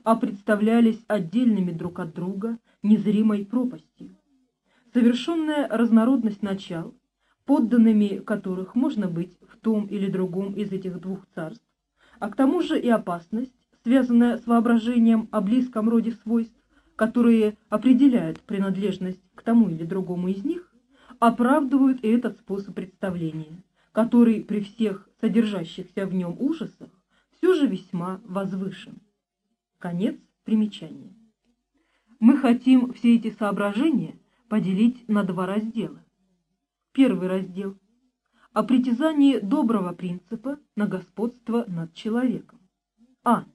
а представлялись отдельными друг от друга незримой пропастью. Совершенная разнородность начал, подданными которых можно быть в том или другом из этих двух царств, а к тому же и опасность, связанная с воображением о близком роде свойств, которые определяют принадлежность к тому или другому из них, оправдывают и этот способ представления, который при всех содержащихся в нем ужасах все же весьма возвышен. Конец примечания. Мы хотим все эти соображения поделить на два раздела. Первый раздел – о притязании доброго принципа на господство над человеком. А.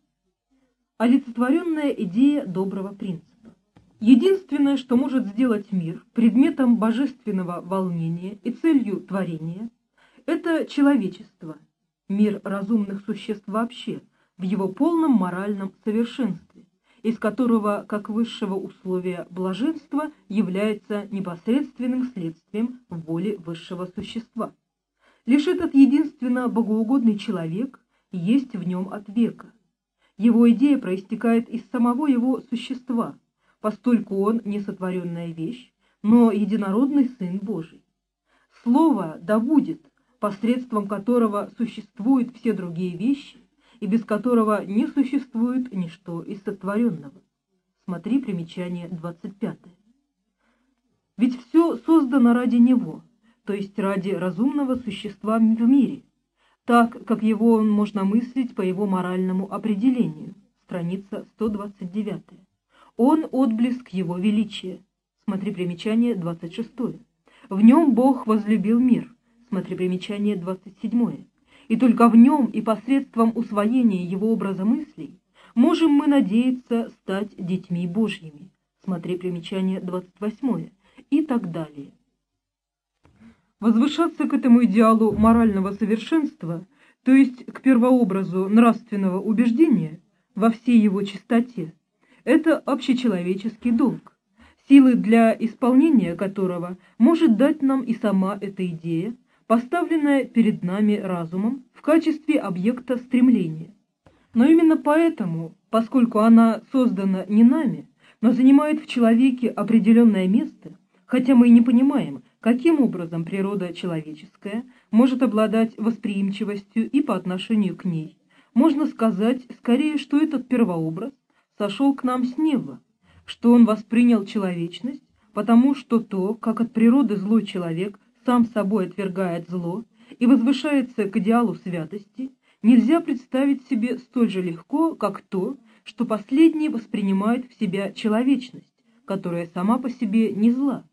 Олицетворенная идея доброго принципа. Единственное, что может сделать мир предметом божественного волнения и целью творения – это человечество, мир разумных существ вообще – в его полном моральном совершенстве, из которого, как высшего условия блаженства, является непосредственным следствием воли высшего существа. Лишь этот единственно богоугодный человек есть в нем от века. Его идея проистекает из самого его существа, постольку он не сотворенная вещь, но единородный Сын Божий. Слово «да будет», посредством которого существуют все другие вещи, и без которого не существует ничто из сотворенного. Смотри примечание 25. Ведь все создано ради него, то есть ради разумного существа в мире, так, как его можно мыслить по его моральному определению. Страница 129. Он – отблеск его величия. Смотри примечание 26. В нем Бог возлюбил мир. Смотри примечание 27. И только в нем и посредством усвоения его образа мыслей можем мы надеяться стать детьми Божьими. Смотри примечание 28 и так далее. Возвышаться к этому идеалу морального совершенства, то есть к первообразу нравственного убеждения во всей его чистоте, это общечеловеческий долг, силы для исполнения которого может дать нам и сама эта идея, поставленная перед нами разумом в качестве объекта стремления. Но именно поэтому, поскольку она создана не нами, но занимает в человеке определенное место, хотя мы и не понимаем, каким образом природа человеческая может обладать восприимчивостью и по отношению к ней, можно сказать скорее, что этот первообраз сошел к нам с неба, что он воспринял человечность, потому что то, как от природы злой человек сам собой отвергает зло и возвышается к идеалу святости, нельзя представить себе столь же легко, как то, что последний воспринимает в себя человечность, которая сама по себе не зла,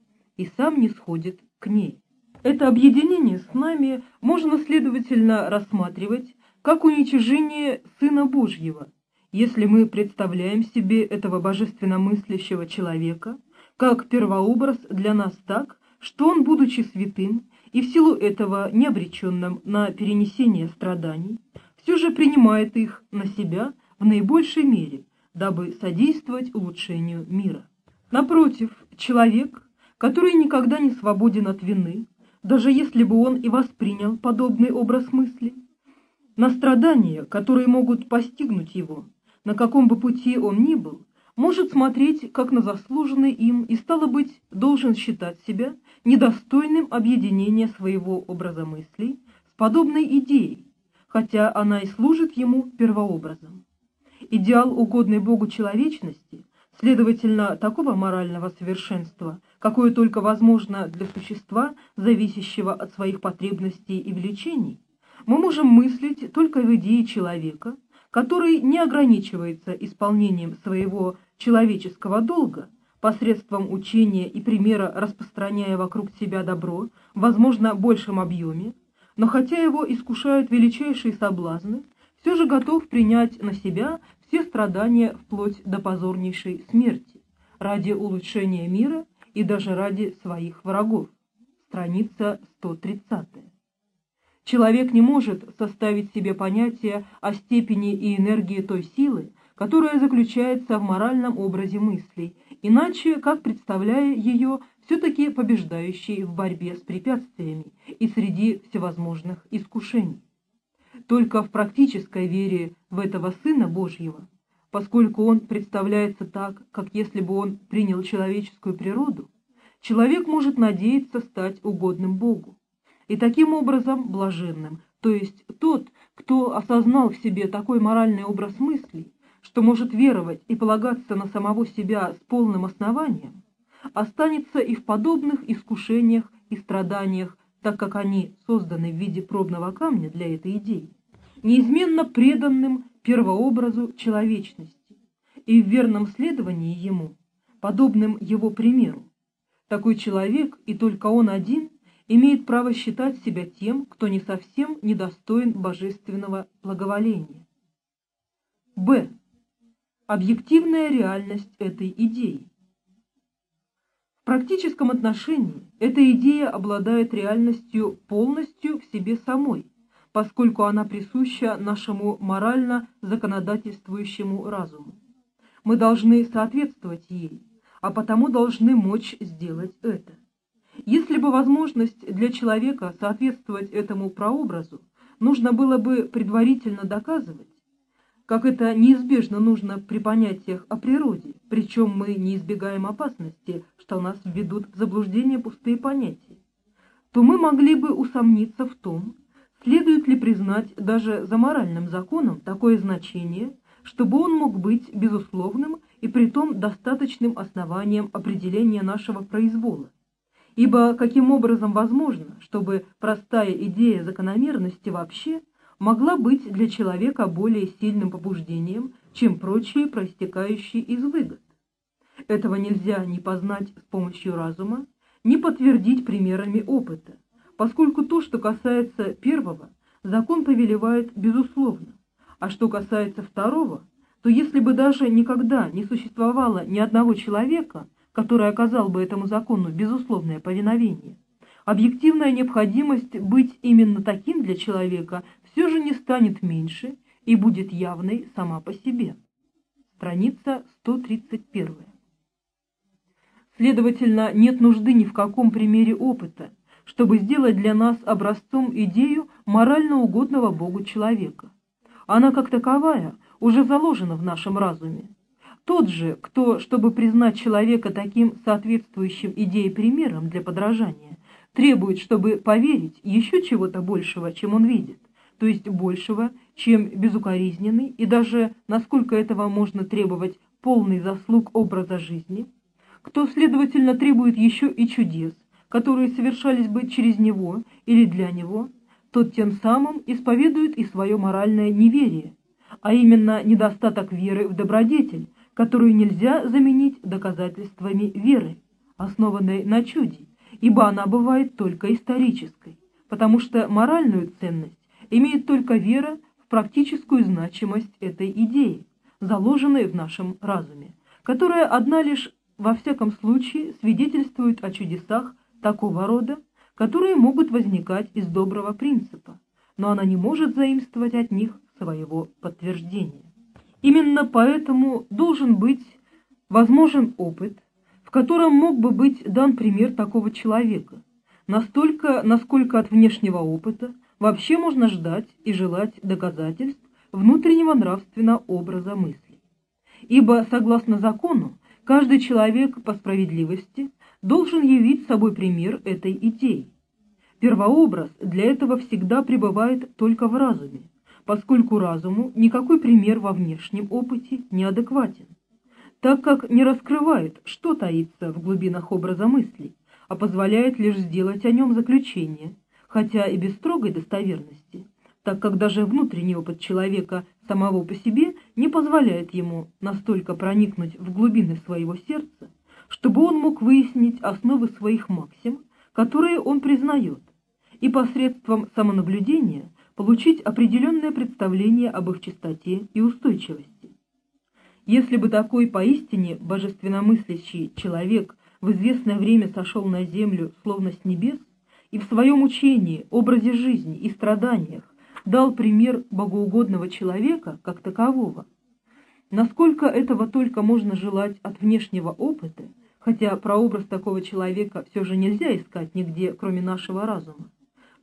и сам не сходит к ней. Это объединение с нами можно, следовательно, рассматривать как уничижение Сына Божьего, если мы представляем себе этого божественно мыслящего человека как первообраз для нас так, что он, будучи святым и в силу этого не обреченным на перенесение страданий, все же принимает их на себя в наибольшей мере, дабы содействовать улучшению мира. Напротив, человек, который никогда не свободен от вины, даже если бы он и воспринял подобный образ мысли, на страдания, которые могут постигнуть его, на каком бы пути он ни был, может смотреть как на заслуженный им и, стало быть, должен считать себя недостойным объединения своего образа мыслей с подобной идеей, хотя она и служит ему первообразом. Идеал угодной Богу человечности, следовательно, такого морального совершенства, какое только возможно для существа, зависящего от своих потребностей и влечений, мы можем мыслить только в идее человека, который не ограничивается исполнением своего человеческого долга, посредством учения и примера распространяя вокруг себя добро, возможно, в большем объеме, но хотя его искушают величайшие соблазны, все же готов принять на себя все страдания вплоть до позорнейшей смерти, ради улучшения мира и даже ради своих врагов. Страница 130. Человек не может составить себе понятие о степени и энергии той силы, которая заключается в моральном образе мыслей, иначе как представляя ее все-таки побеждающей в борьбе с препятствиями и среди всевозможных искушений. Только в практической вере в этого Сына Божьего, поскольку он представляется так, как если бы он принял человеческую природу, человек может надеяться стать угодным Богу и таким образом блаженным, то есть тот, кто осознал в себе такой моральный образ мыслей, что может веровать и полагаться на самого себя с полным основанием, останется и в подобных искушениях и страданиях, так как они созданы в виде пробного камня для этой идеи, неизменно преданным первообразу человечности и в верном следовании ему, подобным его примеру. Такой человек, и только он один, имеет право считать себя тем, кто не совсем недостоин божественного благоволения. Б. Объективная реальность этой идеи. В практическом отношении эта идея обладает реальностью полностью в себе самой, поскольку она присуща нашему морально законодательствующему разуму. Мы должны соответствовать ей, а потому должны мочь сделать это. Если бы возможность для человека соответствовать этому прообразу нужно было бы предварительно доказывать, как это неизбежно нужно при понятиях о природе, причем мы не избегаем опасности, что нас введут в заблуждение пустые понятия, то мы могли бы усомниться в том, следует ли признать даже за моральным законом такое значение, чтобы он мог быть безусловным и притом достаточным основанием определения нашего произвола? Ибо каким образом возможно, чтобы простая идея закономерности вообще могла быть для человека более сильным побуждением, чем прочие, проистекающие из выгод? Этого нельзя ни познать с помощью разума, ни подтвердить примерами опыта, поскольку то, что касается первого, закон повелевает безусловно, а что касается второго, то если бы даже никогда не существовало ни одного человека, который оказал бы этому закону безусловное повиновение, объективная необходимость быть именно таким для человека все же не станет меньше и будет явной сама по себе. Страница 131. Следовательно, нет нужды ни в каком примере опыта, чтобы сделать для нас образцом идею морально угодного Богу человека. Она как таковая уже заложена в нашем разуме. Тот же, кто, чтобы признать человека таким соответствующим идее примером для подражания, требует, чтобы поверить еще чего-то большего, чем он видит, то есть большего, чем безукоризненный и даже, насколько этого можно требовать, полный заслуг образа жизни, кто, следовательно, требует еще и чудес, которые совершались бы через него или для него, тот тем самым исповедует и свое моральное неверие, а именно недостаток веры в добродетель, которую нельзя заменить доказательствами веры, основанной на чуде, ибо она бывает только исторической, потому что моральную ценность имеет только вера в практическую значимость этой идеи, заложенной в нашем разуме, которая одна лишь во всяком случае свидетельствует о чудесах такого рода, которые могут возникать из доброго принципа, но она не может заимствовать от них своего подтверждения. Именно поэтому должен быть возможен опыт, в котором мог бы быть дан пример такого человека, настолько, насколько от внешнего опыта вообще можно ждать и желать доказательств внутреннего нравственного образа мысли. Ибо, согласно закону, каждый человек по справедливости должен явить собой пример этой идеи. Первообраз для этого всегда пребывает только в разуме, поскольку разуму никакой пример во внешнем опыте не адекватен, так как не раскрывает, что таится в глубинах образа мыслей, а позволяет лишь сделать о нем заключение, хотя и без строгой достоверности, так как даже внутренний опыт человека самого по себе не позволяет ему настолько проникнуть в глубины своего сердца, чтобы он мог выяснить основы своих максим, которые он признает, и посредством самонаблюдения получить определенное представление об их чистоте и устойчивости. Если бы такой поистине божественномыслящий человек в известное время сошел на землю словно с небес и в своем учении, образе жизни и страданиях дал пример богоугодного человека как такового, насколько этого только можно желать от внешнего опыта, хотя прообраз такого человека все же нельзя искать нигде, кроме нашего разума,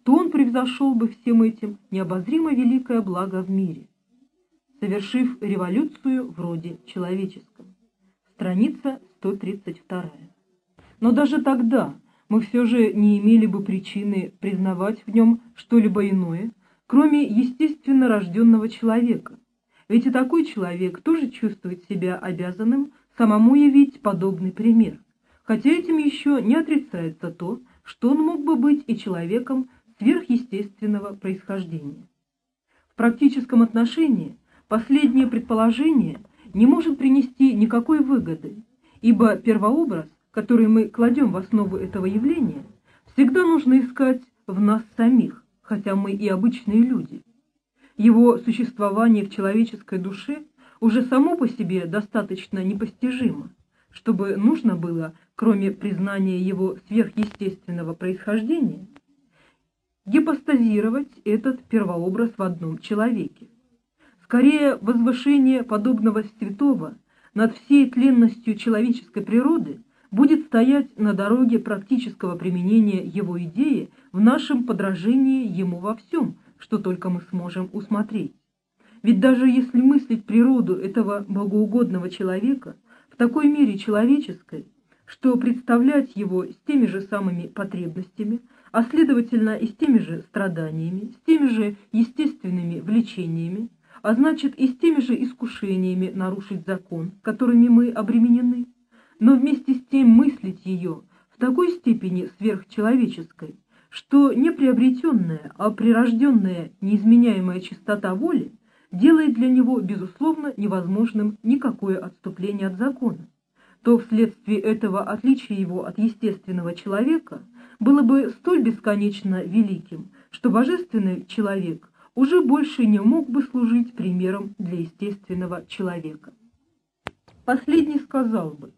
то он превзошел бы всем этим необозримо великое благо в мире, совершив революцию вроде человеческом. Страница 132. Но даже тогда мы все же не имели бы причины признавать в нем что-либо иное, кроме естественно рожденного человека, ведь и такой человек тоже чувствует себя обязанным самому явить подобный пример, хотя этим еще не отрицается то, что он мог бы быть и человеком сверхъестественного происхождения. В практическом отношении последнее предположение не может принести никакой выгоды, ибо первообраз, который мы кладем в основу этого явления, всегда нужно искать в нас самих, хотя мы и обычные люди. Его существование в человеческой душе уже само по себе достаточно непостижимо, чтобы нужно было, кроме признания его сверхъестественного происхождения, гипостазировать этот первообраз в одном человеке. Скорее, возвышение подобного святого над всей тленностью человеческой природы будет стоять на дороге практического применения его идеи в нашем подражении ему во всем, что только мы сможем усмотреть. Ведь даже если мыслить природу этого богоугодного человека в такой мере человеческой, что представлять его с теми же самыми потребностями – а следовательно и с теми же страданиями, с теми же естественными влечениями, а значит и с теми же искушениями нарушить закон, которыми мы обременены, но вместе с тем мыслить ее в такой степени сверхчеловеческой, что не приобретенная, а прирожденная неизменяемая чистота воли делает для него, безусловно, невозможным никакое отступление от закона, то вследствие этого отличие его от естественного человека было бы столь бесконечно великим, что божественный человек уже больше не мог бы служить примером для естественного человека. Последний сказал бы,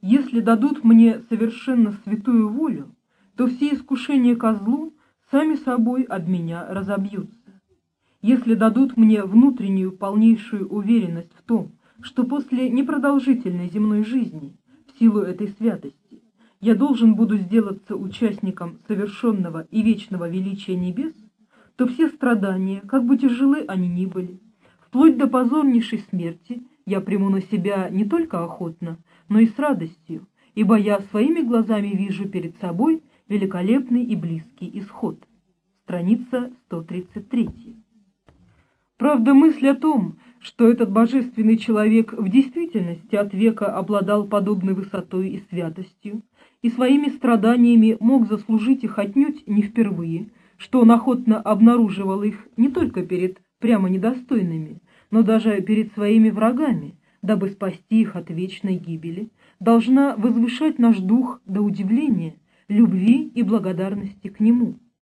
если дадут мне совершенно святую волю, то все искушения козлу сами собой от меня разобьются. Если дадут мне внутреннюю полнейшую уверенность в том, что после непродолжительной земной жизни, в силу этой святости, я должен буду сделаться участником совершенного и вечного величия небес, то все страдания, как бы тяжелы они ни были, вплоть до позорнейшей смерти, я приму на себя не только охотно, но и с радостью, ибо я своими глазами вижу перед собой великолепный и близкий исход. Страница 133. Правда, мысль о том, что этот божественный человек в действительности от века обладал подобной высотой и святостью, и своими страданиями мог заслужить их отнюдь не впервые, что он охотно обнаруживал их не только перед прямо недостойными, но даже перед своими врагами, дабы спасти их от вечной гибели, должна возвышать наш дух до удивления, любви и благодарности к нему.